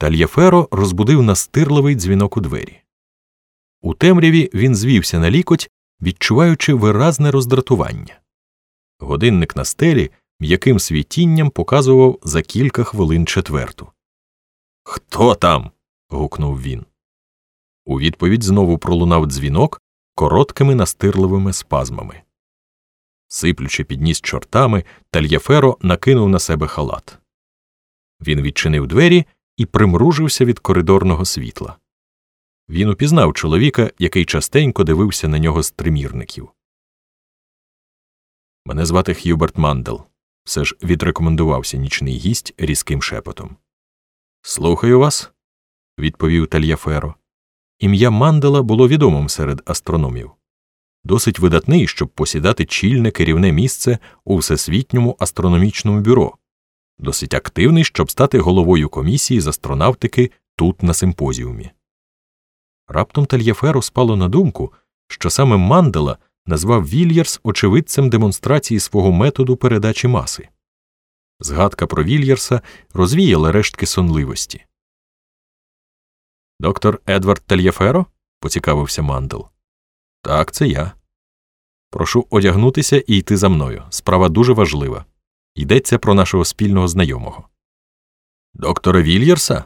Тальяферо розбудив настирливий дзвінок у двері. У темряві він звівся на лікоть, відчуваючи виразне роздратування. Годинник на стелі м'яким світінням показував за кілька хвилин четверту. Хто там? гукнув він. У відповідь знову пролунав дзвінок короткими настирливими спазмами. Сиплючи під ніс чортами, Тальяферо накинув на себе халат. Він відчинив двері і примружився від коридорного світла. Він упізнав чоловіка, який частенько дивився на нього з тримірників. Мене звати Х'юберт Мандел. Все ж відрекомендувався нічний гість різким шепотом. Слухаю вас, відповів Тальяферо. Ім'я Мандела було відомим серед астрономів. Досить видатний, щоб посідати чільне керівне місце у Всесвітньому астрономічному бюро, досить активний, щоб стати головою комісії з астронавтики тут на симпозіумі. Раптом Тальяферу спало на думку, що саме Мандела назвав Вільярс очевидцем демонстрації свого методу передачі маси. Згадка про Вільярса розвіяла рештки сонливості. Доктор Едвард Тальяферо? поцікавився Мандел. Так, це я. Прошу одягнутися і йти за мною. Справа дуже важлива. Йдеться про нашого спільного знайомого. Доктора Вільярса?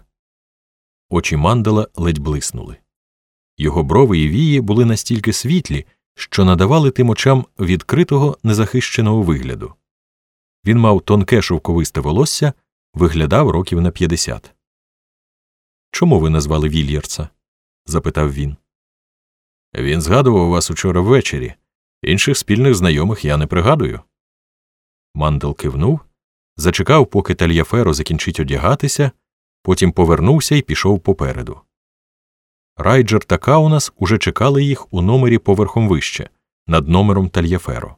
Очі Мандела ледь блиснули. Його брови і вії були настільки світлі, що надавали тим очам відкритого незахищеного вигляду. Він мав тонке шовковисте волосся, виглядав років на 50. Чому ви назвали Вільярса? запитав він. Він згадував вас учора ввечері. Інших спільних знайомих я не пригадую. Мандел кивнув, зачекав, поки Тальяферо закінчить одягатися, потім повернувся і пішов попереду. Райджер та Каунас уже чекали їх у номері поверхом вище, над номером Тальяферо.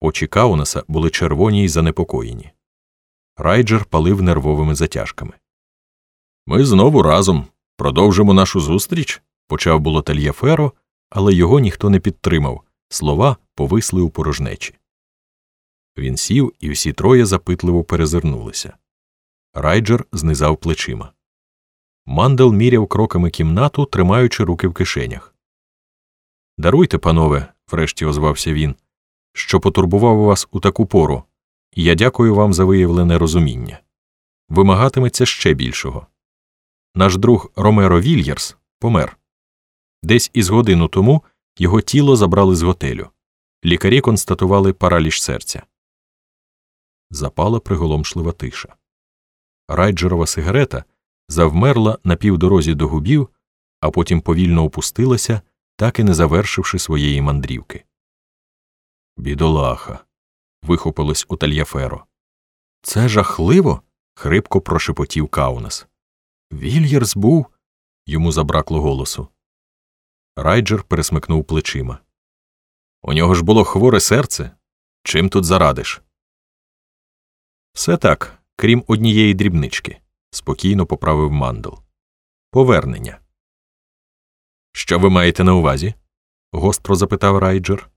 Очі Каунаса були червоні й занепокоєні. Райджер палив нервовими затяжками. Ми знову разом продовжимо нашу зустріч, почав було Тальяферо, але його ніхто не підтримав, слова повисли у порожнечі. Він сів, і всі троє запитливо перезирнулися. Райджер знизав плечима. Мандел міряв кроками кімнату, тримаючи руки в кишенях. Даруйте, панове, врешті озвався він, що потурбував вас у таку пору, і я дякую вам за виявлене розуміння. Вимагатиметься ще більшого. Наш друг Ромеро Вільярс помер. Десь із годину тому його тіло забрали з готелю. Лікарі констатували параліч серця. Запала приголомшлива тиша. Райджерова сигарета завмерла на півдорозі до губів, а потім повільно опустилася, так і не завершивши своєї мандрівки. Бідолаха. вихопилось у Тальяферо. Це жахливо. хрипко прошепотів Каунас. Вільєрс був. Йому забракло голосу. Райджер пересмикнув плечима. У нього ж було хворе серце. Чим тут зарадиш? Все так, крім однієї дрібнички, спокійно поправив мандл. Повернення. Що ви маєте на увазі? гостро запитав Райджер.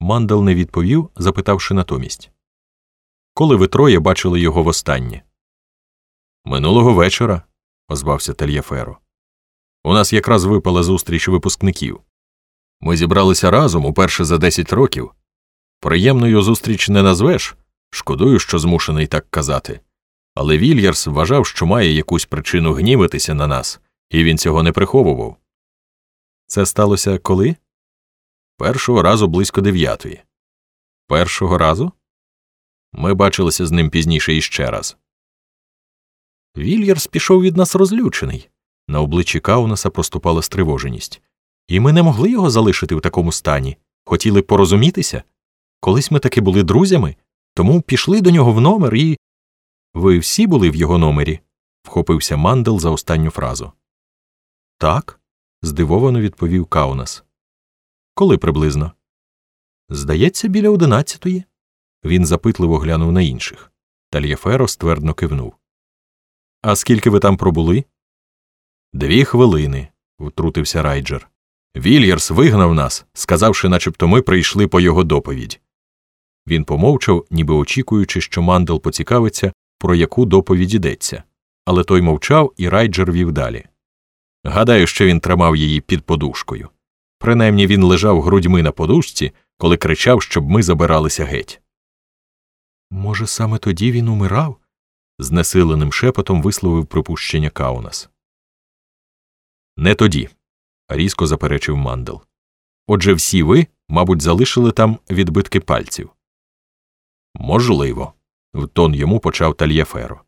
Мандел не відповів, запитавши натомість. Коли ви троє бачили його востаннє? Минулого вечора, озвався Тельяферо. У нас якраз випала зустріч випускників. Ми зібралися разом уперше за десять років. Приємною зустріч не назвеш, шкодую, що змушений так казати. Але Вільярс вважав, що має якусь причину гнівитися на нас, і він цього не приховував. Це сталося коли? Першого разу близько дев'ятої. Першого разу? Ми бачилися з ним пізніше іще раз. Вільярс пішов від нас розлючений. На обличчі Каунаса проступала стривоженість. І ми не могли його залишити в такому стані. Хотіли порозумітися. Колись ми таки були друзями, тому пішли до нього в номер і. Ви всі були в його номері? вхопився мандел за останню фразу. Так, здивовано відповів Каунас. Коли приблизно? Здається, біля одинадцятої. Він запитливо глянув на інших. Тальєферо ствердно кивнув. А скільки ви там пробули? Дві хвилини, втрутився Райджер. Вільярс вигнав нас, сказавши, начебто ми прийшли по його доповідь. Він помовчав, ніби очікуючи, що мандел поцікавиться, про яку доповідь йдеться. але той мовчав, і райджер вів далі. Гадаю, що він тримав її під подушкою. Принаймні він лежав грудьми на подушці, коли кричав, щоб ми забиралися геть. Може, саме тоді він умирав? знесиленим шепотом висловив припущення Каунас. Не тоді, різко заперечив мандел. Отже, всі ви, мабуть, залишили там відбитки пальців. Можливо, в тон йому почав Тальєферо.